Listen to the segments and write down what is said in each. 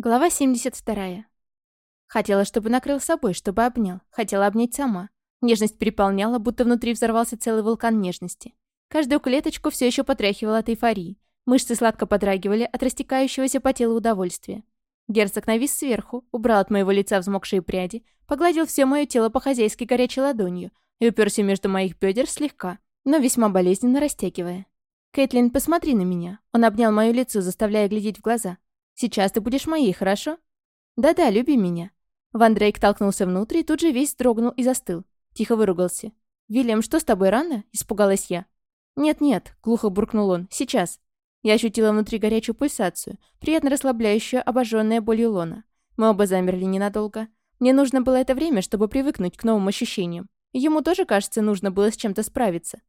Глава 72. Хотела, чтобы накрыл собой, чтобы обнял. Хотела обнять сама. Нежность переполняла, будто внутри взорвался целый вулкан нежности. Каждую клеточку все еще потряхивала от эйфории. Мышцы сладко подрагивали от растекающегося по телу удовольствия. Герцог навис сверху, убрал от моего лица взмокшие пряди, погладил все мое тело по-хозяйски горячей ладонью и уперся между моих бедер слегка, но весьма болезненно растягивая. «Кэтлин, посмотри на меня». Он обнял мое лицо, заставляя глядеть в глаза. Сейчас ты будешь моей, хорошо? Да-да, люби меня. Ван Дрейк толкнулся внутрь и тут же весь дрогнул и застыл. Тихо выругался. «Вильям, что с тобой, рано?» – испугалась я. «Нет-нет», – глухо буркнул он, – «сейчас». Я ощутила внутри горячую пульсацию, приятно расслабляющую, обожженная болью лона. Мы оба замерли ненадолго. Мне нужно было это время, чтобы привыкнуть к новым ощущениям. Ему тоже, кажется, нужно было с чем-то справиться.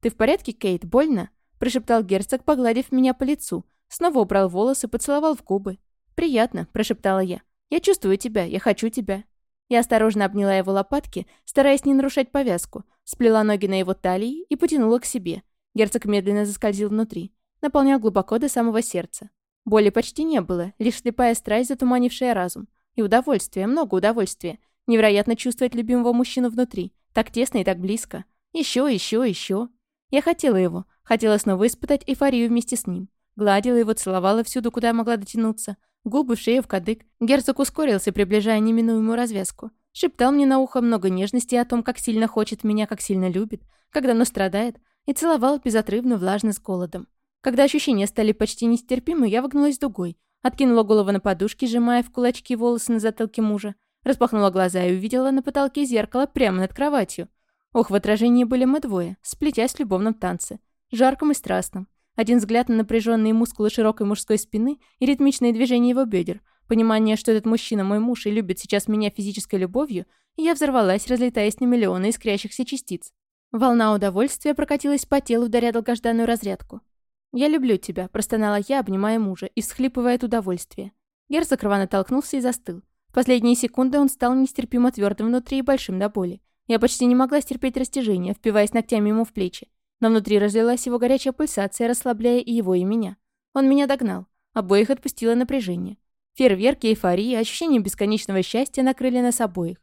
«Ты в порядке, Кейт? Больно?» – прошептал герцог, погладив меня по лицу, Снова убрал волосы, поцеловал в губы. «Приятно», – прошептала я. «Я чувствую тебя, я хочу тебя». Я осторожно обняла его лопатки, стараясь не нарушать повязку, сплела ноги на его талии и потянула к себе. Герцог медленно заскользил внутри, наполнял глубоко до самого сердца. Боли почти не было, лишь слепая страсть, затуманившая разум. И удовольствие, много удовольствия. Невероятно чувствовать любимого мужчину внутри. Так тесно и так близко. Еще, еще, еще. Я хотела его. Хотела снова испытать эйфорию вместе с ним. Гладила его, целовала всюду, куда могла дотянуться. Губы, в шею, в кадык. Герцог ускорился, приближая неминуемую развязку. Шептал мне на ухо много нежности о том, как сильно хочет меня, как сильно любит, когда оно страдает, и целовал безотрывно, влажно, с голодом. Когда ощущения стали почти нестерпимы, я вогнулась дугой, откинула голову на подушки, сжимая в кулачки волосы на затылке мужа, распахнула глаза и увидела на потолке зеркало прямо над кроватью. Ох, в отражении были мы двое, сплетясь в любовном танце, жарком и страстном. Один взгляд на напряженные мускулы широкой мужской спины и ритмичные движения его бедер, понимание, что этот мужчина мой муж и любит сейчас меня физической любовью, и я взорвалась, разлетаясь на миллионы искрящихся частиц. Волна удовольствия прокатилась по телу, даря долгожданную разрядку. «Я люблю тебя», – простонала я, обнимая мужа, и всхлипывая от удовольствия. Герцог рвано толкнулся и застыл. В последние секунды он стал нестерпимо твердым внутри и большим до боли. Я почти не могла стерпеть растяжение, впиваясь ногтями ему в плечи. Но внутри разлилась его горячая пульсация, расслабляя и его, и меня. Он меня догнал. Обоих отпустило напряжение. Фейерверки, эйфории, ощущение бесконечного счастья накрыли нас обоих.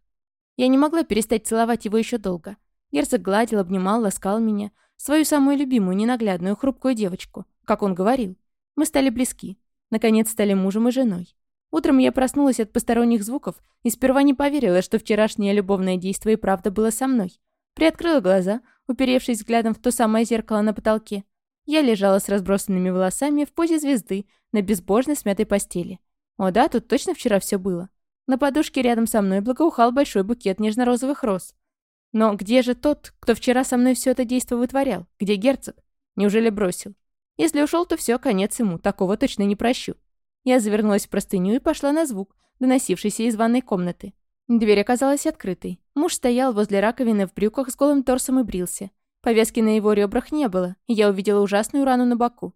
Я не могла перестать целовать его еще долго. Герцог гладил, обнимал, ласкал меня. Свою самую любимую, ненаглядную, хрупкую девочку. Как он говорил. Мы стали близки. Наконец стали мужем и женой. Утром я проснулась от посторонних звуков и сперва не поверила, что вчерашнее любовное действие и правда было со мной. Приоткрыла глаза, уперевшись взглядом в то самое зеркало на потолке. Я лежала с разбросанными волосами в позе звезды на безбожно смятой постели. О да, тут точно вчера все было. На подушке рядом со мной благоухал большой букет нежно-розовых роз. Но где же тот, кто вчера со мной все это действо вытворял? Где герцог? Неужели бросил? Если ушел, то все, конец ему. Такого точно не прощу. Я завернулась в простыню и пошла на звук, доносившийся из ванной комнаты. Дверь оказалась открытой. Муж стоял возле раковины в брюках с голым торсом и брился. Повязки на его ребрах не было, и я увидела ужасную рану на боку.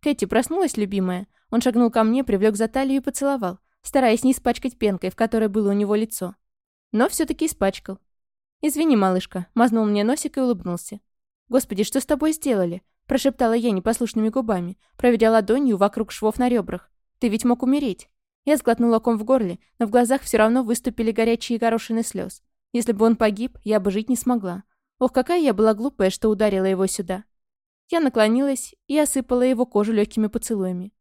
Кэти проснулась, любимая. Он шагнул ко мне, привлек за талию и поцеловал, стараясь не испачкать пенкой, в которой было у него лицо. Но все таки испачкал. «Извини, малышка», — мазнул мне носик и улыбнулся. «Господи, что с тобой сделали?» — прошептала я непослушными губами, проведя ладонью вокруг швов на ребрах. «Ты ведь мог умереть». Я сглотнула ком в горле, но в глазах все равно выступили горячие горошины слез. Если бы он погиб, я бы жить не смогла. Ох, какая я была глупая, что ударила его сюда. Я наклонилась и осыпала его кожу легкими поцелуями.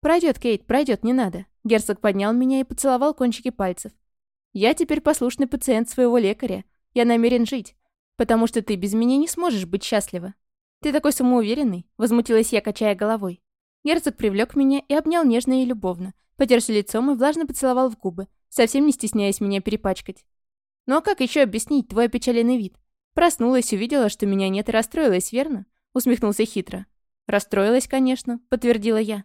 «Пройдет, Кейт, пройдет, не надо». Герцог поднял меня и поцеловал кончики пальцев. «Я теперь послушный пациент своего лекаря. Я намерен жить, потому что ты без меня не сможешь быть счастлива». «Ты такой самоуверенный», — возмутилась я, качая головой. Герцог привлек меня и обнял нежно и любовно, Потерся лицом и влажно поцеловал в губы, совсем не стесняясь меня перепачкать. «Ну а как еще объяснить твой опечаленный вид? Проснулась, увидела, что меня нет и расстроилась, верно?» Усмехнулся хитро. «Расстроилась, конечно», — подтвердила я.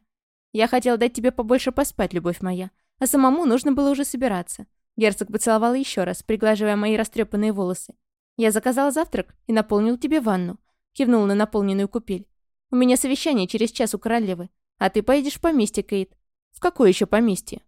«Я хотела дать тебе побольше поспать, любовь моя, а самому нужно было уже собираться». Герцог поцеловал еще раз, приглаживая мои растрепанные волосы. «Я заказала завтрак и наполнил тебе ванну», — кивнул на наполненную купель. «У меня совещание через час у королевы, а ты поедешь в поместье, Кейт. «В какое еще поместье?»